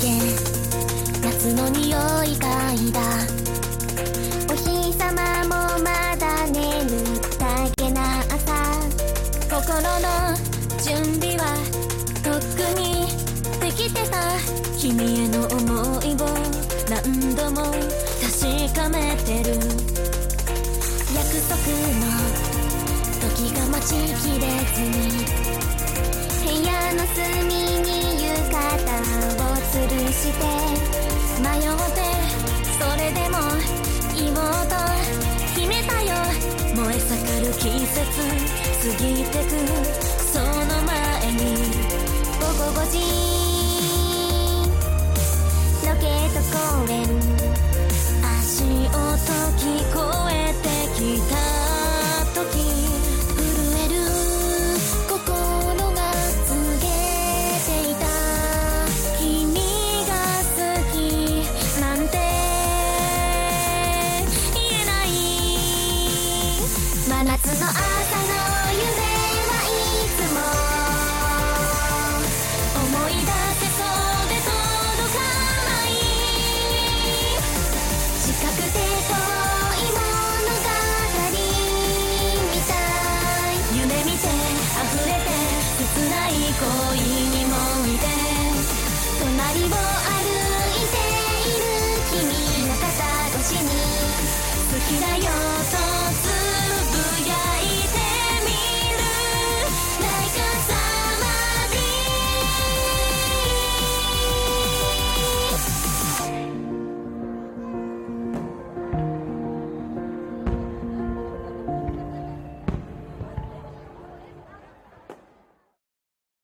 夏の匂い嗅いだ。お日様もまだ眠ったげな朝。心の準備はとっくにできてた。君への思いを何度も確かめてる。約束の時が待ちきれずに。部屋の隅にして迷ってそれでも妹決めたよ燃え盛る季節過ぎてくその前に午後5時ロケット公園夏の